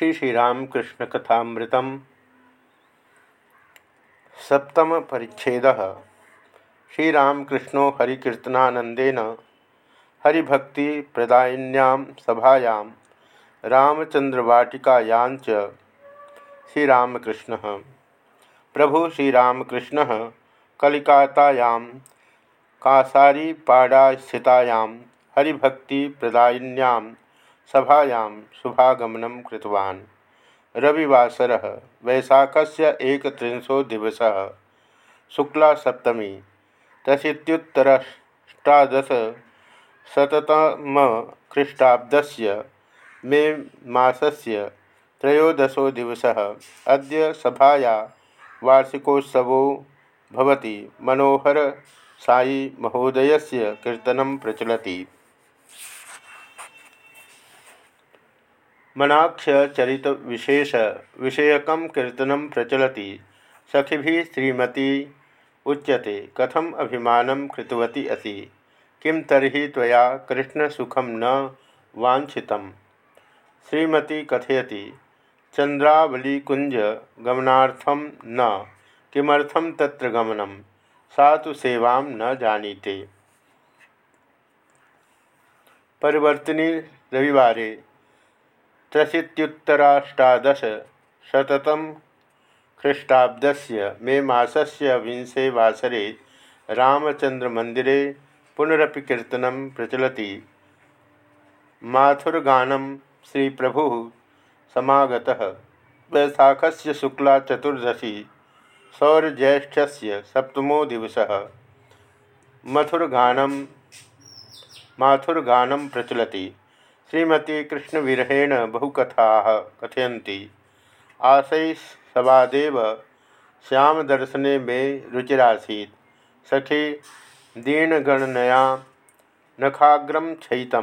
श्री श्रीरामकृष्ण कथामृतम। सप्तम परिच्छेद। श्रीरामकृष्णो हरिकीर्तनानंदेन हरिभक्ति प्रदायिन्यां सभायां रामचंद्रवाटिकायां प्रभु श्रीरामकृष्ण कलिकातायां कासारीपाड़ा हरिभक्ति प्रदायिन्यां सभायां शुभागमनं कृतवान्। रविवासरः वैशाखस्य एकत्रिंशो दिवसः शुक्लासप्तमी तशीत्युत्तराष्टादशशततमख्रीष्टाब्दस्य मे मासस्य त्रयोदशो दिवसः अद्य सभाया वार्षिकोत्सवो भवति। मनोहर साई महोदयस्य कीर्तनं प्रचलति। मनाख्य विशेष विषयक कीर्तन प्रचलति। सखि श्रीमती उच्यते। कथम अभिमान कृतवती असी? किं तरी तया कृष्णसुखम न वाछित श्रीमती कथयति। चंद्रावलीकुंज गमनार्थम न। किमर्थम तत्र गमनम सा तो न जानीते। परिवर्तनी रविवारे त्रशीत्युत्तराष्टादशशततम ख्रीष्टाब्दस्य मे मासस्य विंशे वासरे रामचंद्रमंदिरे पुनरपि कीर्तनं प्रचलति। समागतः। वैशाखस्य शुक्ला चतुर्दशी सौरज्येष्ठस्य सप्तमो दिवसः। मथुरगानं माथुरगानं प्रचलति। श्रीमती कृष्णविरहेण बहुकथा कथयती आशय सवादेव श्यामदर्शने मे रुचिरासी सखी दीनगणनया नखाग्रम क्षयित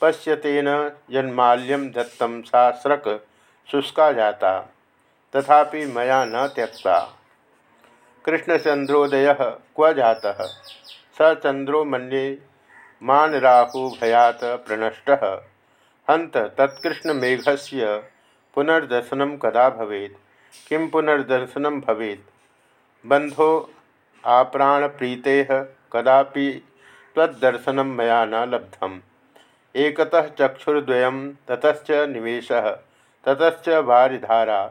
पश्यतेन जन्माल्यम दत्तं सा स्रक शुष्का जाता। तथापि मया न त्यक्ता। कृष्णचंद्रोदय क्व जाता? स चंद्रो मन्ये मान राहु भयात प्रनष्ट हंत तत्कृष्ण से पुनर्दर्शन कदा भवेत्? किं पुनर्दर्शन भवेत्? बंधो आप्राण प्रीते कदापि तदर्शन मैं न लब्धम। एकतः चक्षुर्द्वयं ततच निवेश ततच वारिधारा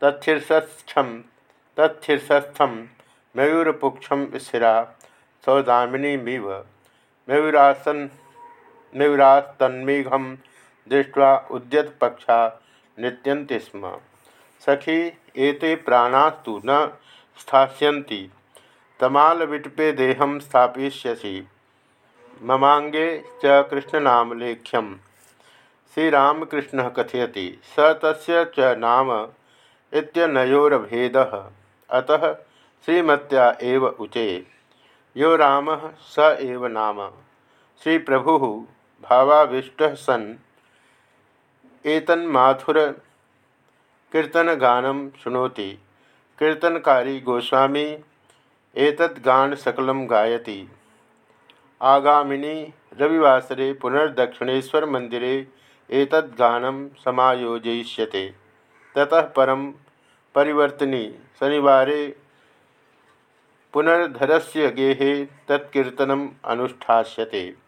तत्शीर्षस्थम तत्शीर्षस्थम मयूरपुक्षम स्थिरा, सौदामिनीमिव। मयूरासन मयूरास्तन्मेघम दृष्ट्वा उद्यत पक्षा नृत्यन्ति स्म। सखी, एते प्राणास्तु न स्थास्यन्ति। तमालविटपे देहं स्थापयिष्यसि। ममांगे च कृष्णनामलेख्यम। श्रीरामकृष्ण कथयति, स तस्य च नाम इत्यनयोरभेदः। अतः श्रीमत्या एव उचे। यो राम स एव नाम। श्री प्रभु भावाविष्ट सन्। एतन्माथुर कीर्तनगानं शुणोति कीर्तनकारी गोस्वामी एतद्गान सकलं गायति। आगामिनी रविवासरे पुनर्दक्षिणेश्वर मंदिरे एतद्गानं समायोजयिष्यते। ततः परं परिवर्तनी शनिवारे पुनर्धरस्य गेहे तत्कीर्तनम अनुष्ठास्यते।